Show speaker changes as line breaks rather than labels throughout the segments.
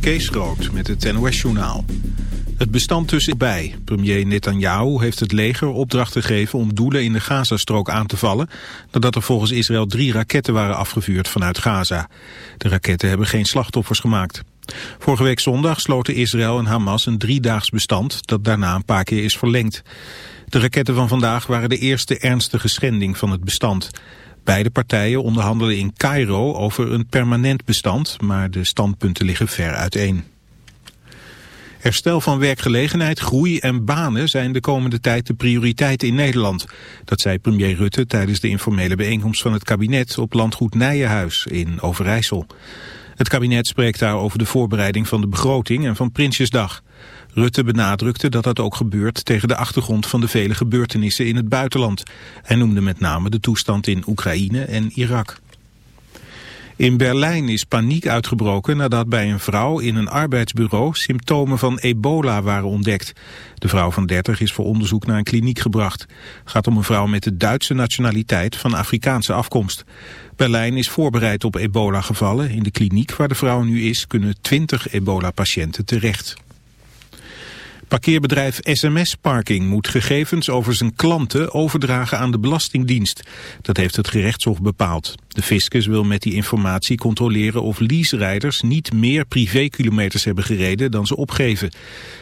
Kees Groot met het NOS-journaal. Het bestand tussen bij. Premier Netanyahu heeft het leger opdracht gegeven om doelen in de Gazastrook aan te vallen... nadat er volgens Israël drie raketten waren afgevuurd vanuit Gaza. De raketten hebben geen slachtoffers gemaakt. Vorige week zondag sloten Israël en Hamas een driedaags bestand... dat daarna een paar keer is verlengd. De raketten van vandaag waren de eerste ernstige schending van het bestand... Beide partijen onderhandelen in Cairo over een permanent bestand, maar de standpunten liggen ver uiteen. Herstel van werkgelegenheid, groei en banen zijn de komende tijd de prioriteit in Nederland. Dat zei premier Rutte tijdens de informele bijeenkomst van het kabinet op landgoed Nijenhuis in Overijssel. Het kabinet spreekt daar over de voorbereiding van de begroting en van Prinsjesdag. Rutte benadrukte dat dat ook gebeurt tegen de achtergrond van de vele gebeurtenissen in het buitenland. Hij noemde met name de toestand in Oekraïne en Irak. In Berlijn is paniek uitgebroken nadat bij een vrouw in een arbeidsbureau symptomen van ebola waren ontdekt. De vrouw van 30 is voor onderzoek naar een kliniek gebracht. Het gaat om een vrouw met de Duitse nationaliteit van Afrikaanse afkomst. Berlijn is voorbereid op ebola-gevallen. In de kliniek waar de vrouw nu is kunnen 20 ebola-patiënten terecht. Parkeerbedrijf SMS Parking moet gegevens over zijn klanten overdragen aan de Belastingdienst. Dat heeft het gerechtshof bepaald. De fiscus wil met die informatie controleren of leaserijders niet meer privékilometers hebben gereden dan ze opgeven.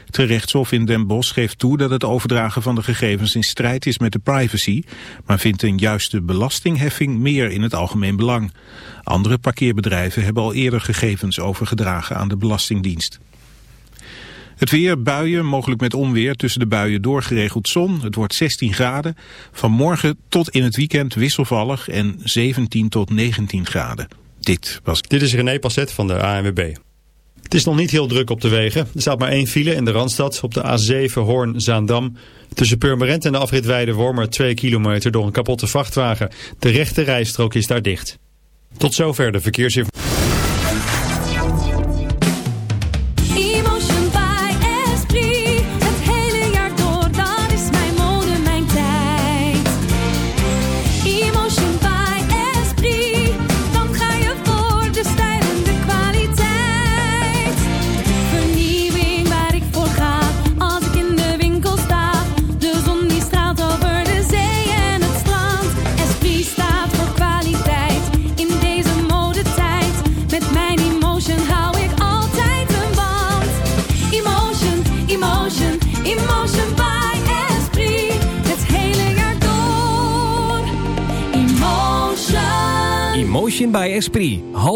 Het gerechtshof in Den Bosch geeft toe dat het overdragen van de gegevens in strijd is met de privacy, maar vindt een juiste belastingheffing meer in het algemeen belang. Andere parkeerbedrijven hebben al eerder gegevens overgedragen aan de Belastingdienst. Het weer, buien, mogelijk met onweer. Tussen de buien doorgeregeld zon. Het wordt 16 graden. Van morgen tot in het weekend wisselvallig en 17 tot 19 graden. Dit was...
Dit is René Passet van de ANWB. Het is nog niet heel druk op de wegen. Er staat maar één file in de Randstad op de A7 Hoorn-Zaandam. Tussen Purmerend en de afrit Wormer 2 kilometer door een kapotte vrachtwagen. De rechte rijstrook is daar dicht. Tot zover de verkeersinformatie.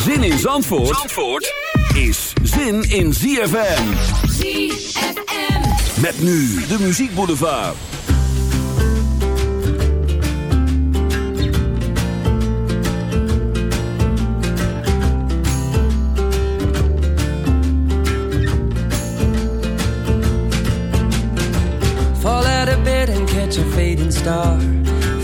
Zin in Zandvoort, Zandvoort is zin in ZFM.
ZFM.
Met nu de muziekboulevard.
Fall out of bed and catch a fading star.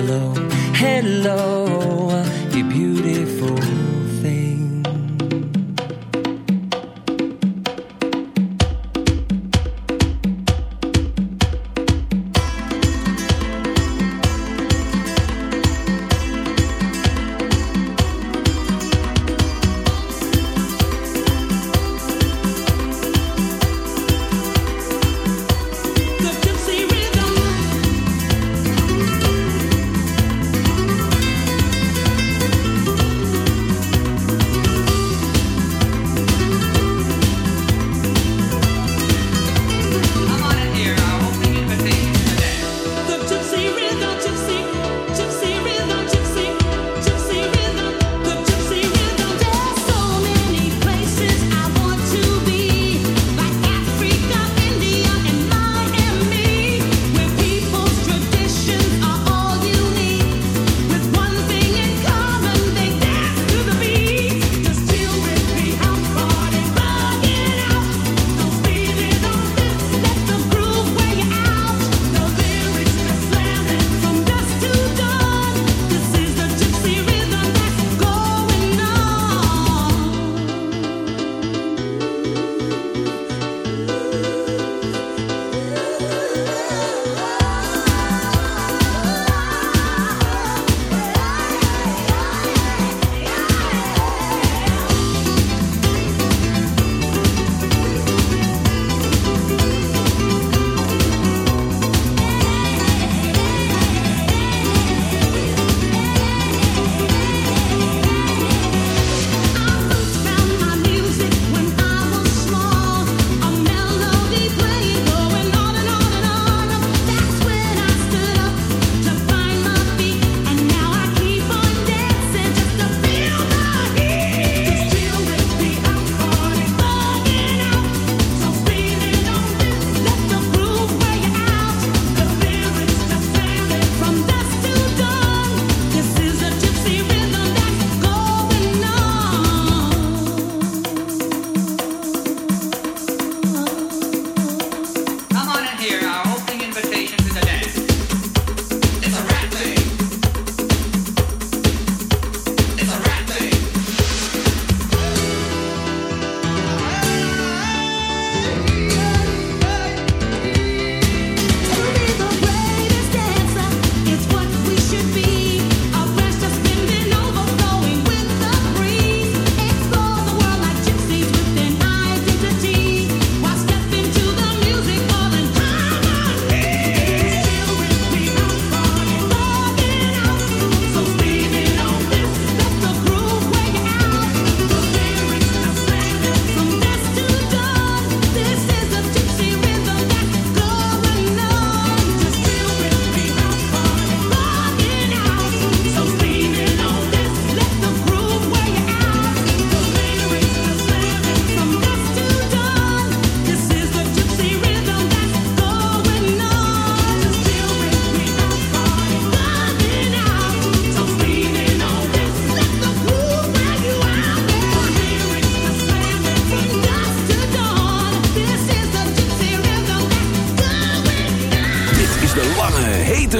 Hello, hello, you're beautiful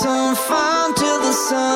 sun, farm till the sun.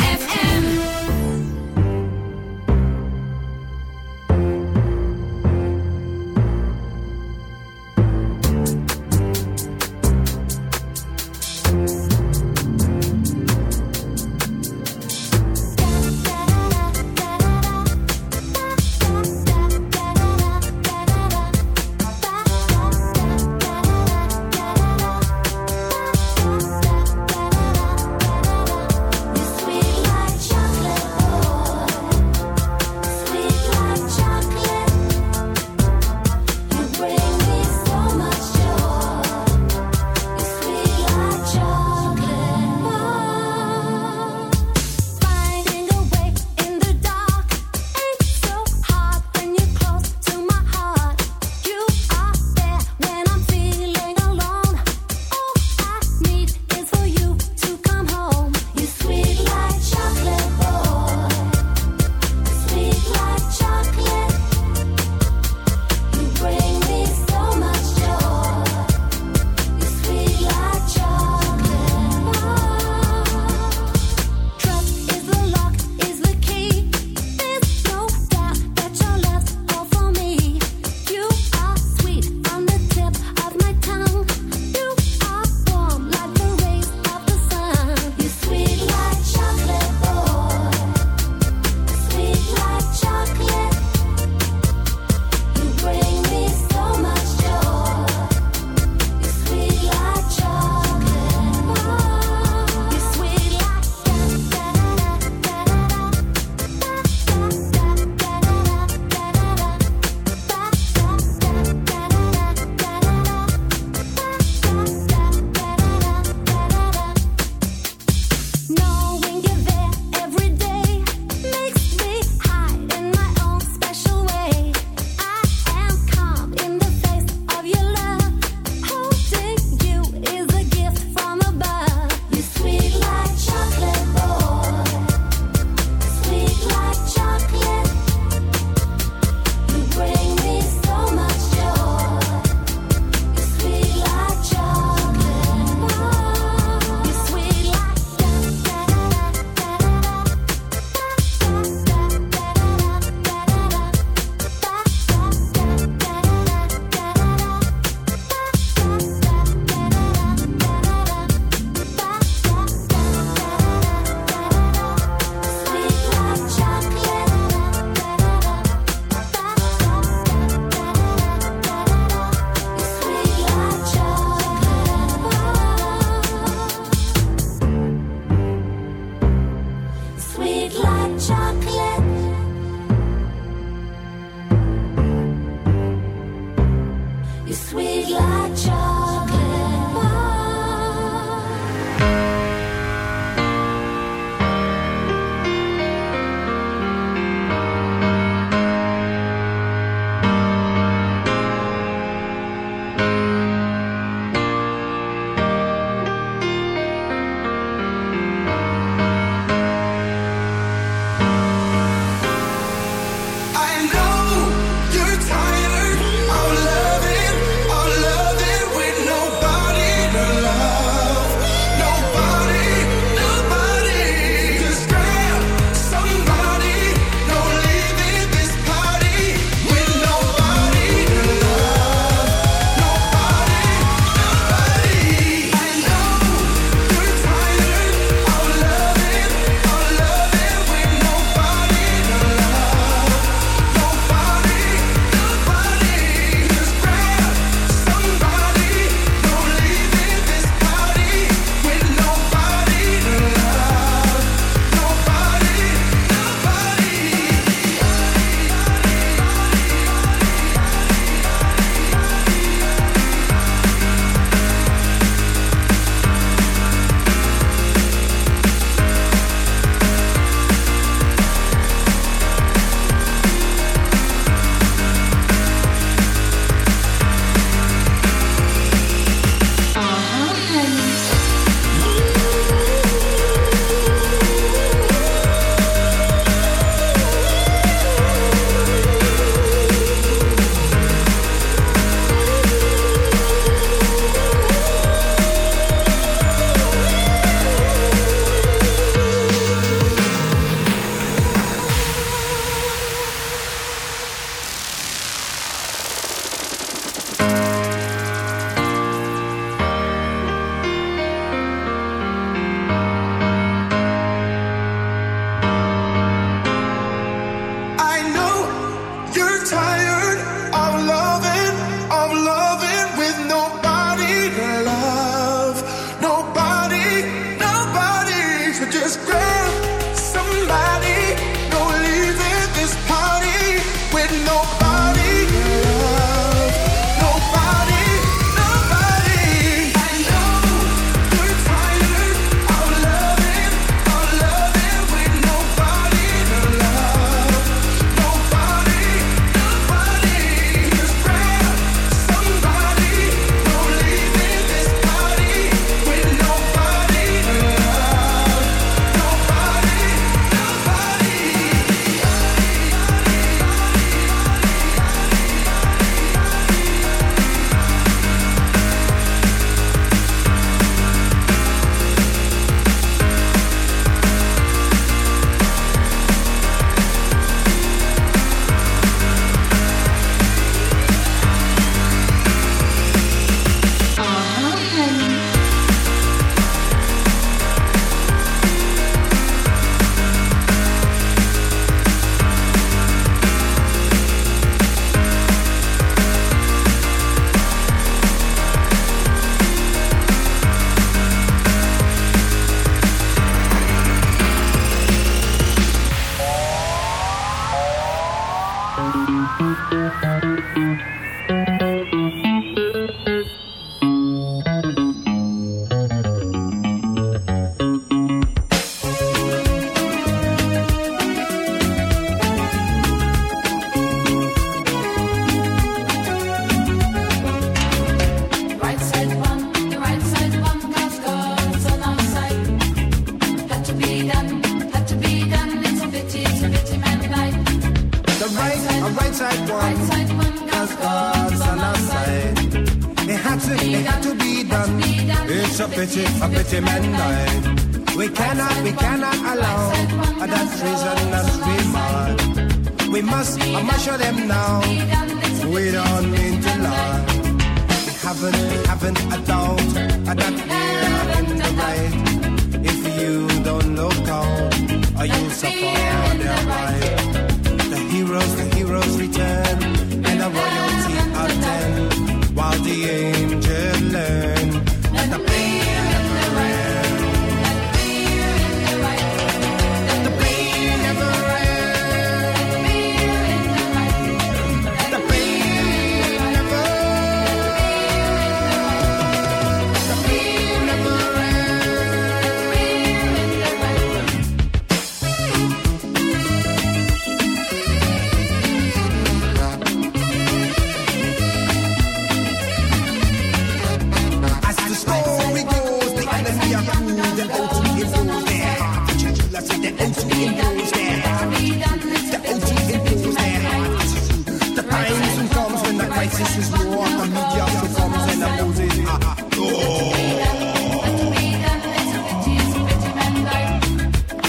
crisis is war, media and opposes.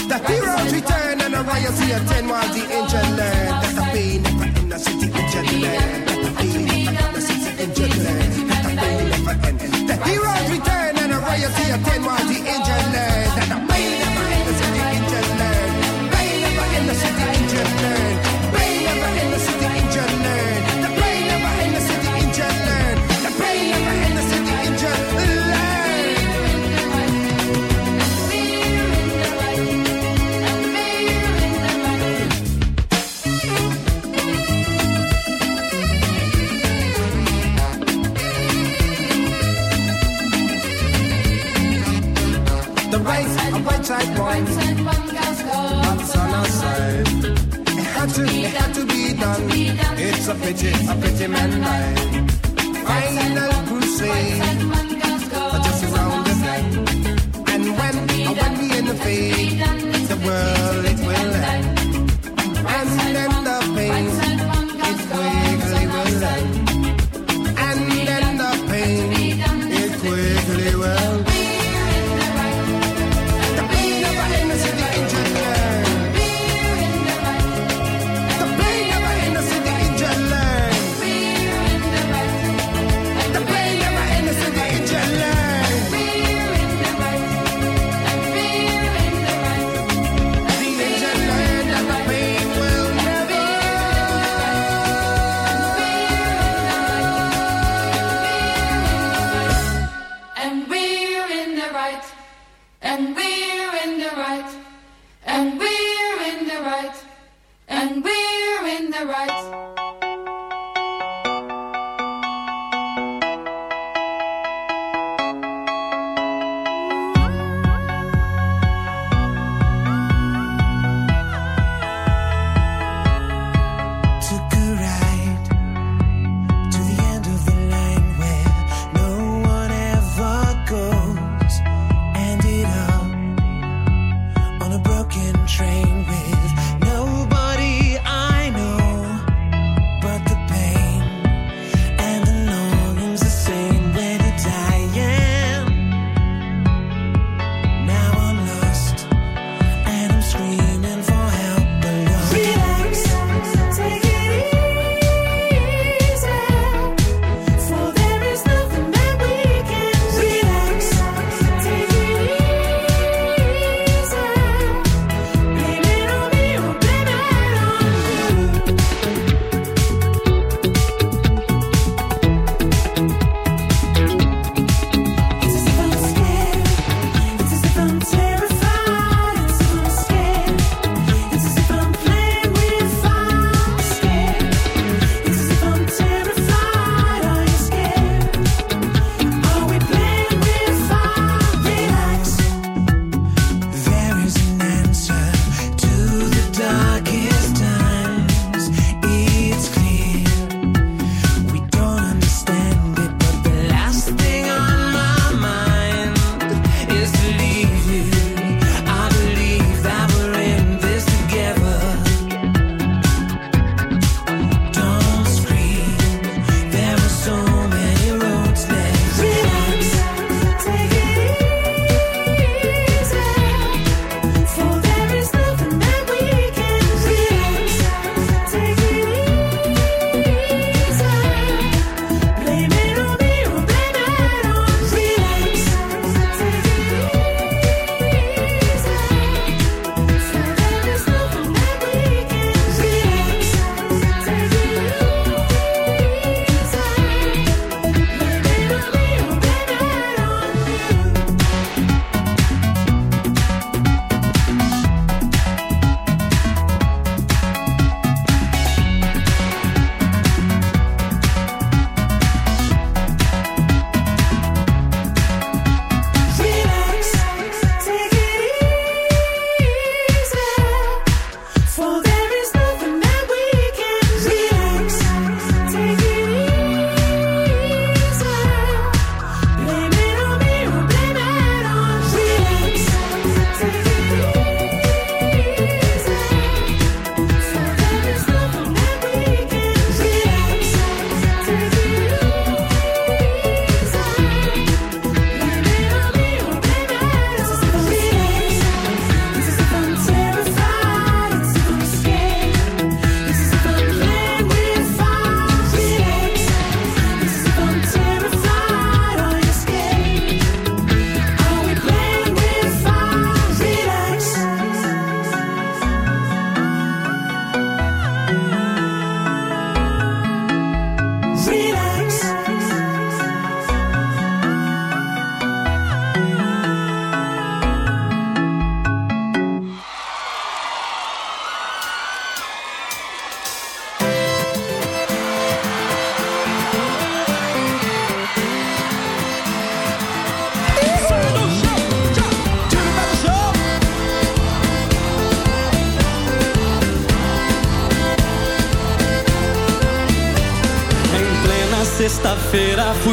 The heroes return and a riots here attend while the engine learn that the pain never in the city of gentlemen. That the pain never in the city in gentlemen. That the pain never. The heroes return and a riots here attend while the engine pretty, a pretty man
lies. right.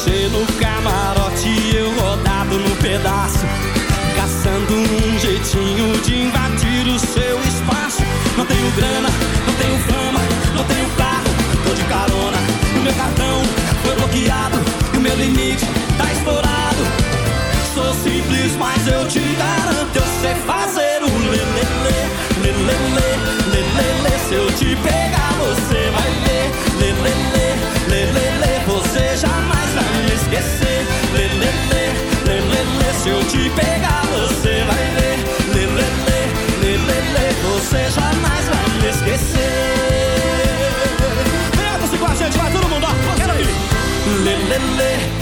você no camarote eu rodado no pedaço. Caçando um jeitinho de invadir o seu espaço. Não tenho grana, não tenho fama, não tenho carro, tô de carona. O meu cartão foi bloqueado e o meu limite tá estourado. Sou simples, mas eu te garanto, eu sei fazer o lelele, lelele, lelele. Se eu te pegar,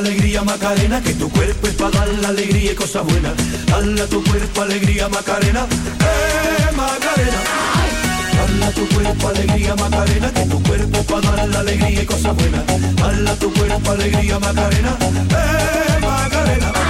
alegría Macarena, que tu cuerpo es para dar la alegría y cosas buenas. Dale a tu cuerpo alegría Macarena, eh Macarena. Dale a tu cuerpo alegría Macarena, que tu cuerpo es para dar la alegría y cosas buenas. Dale a tu cuerpo alegría Macarena, eh Macarena.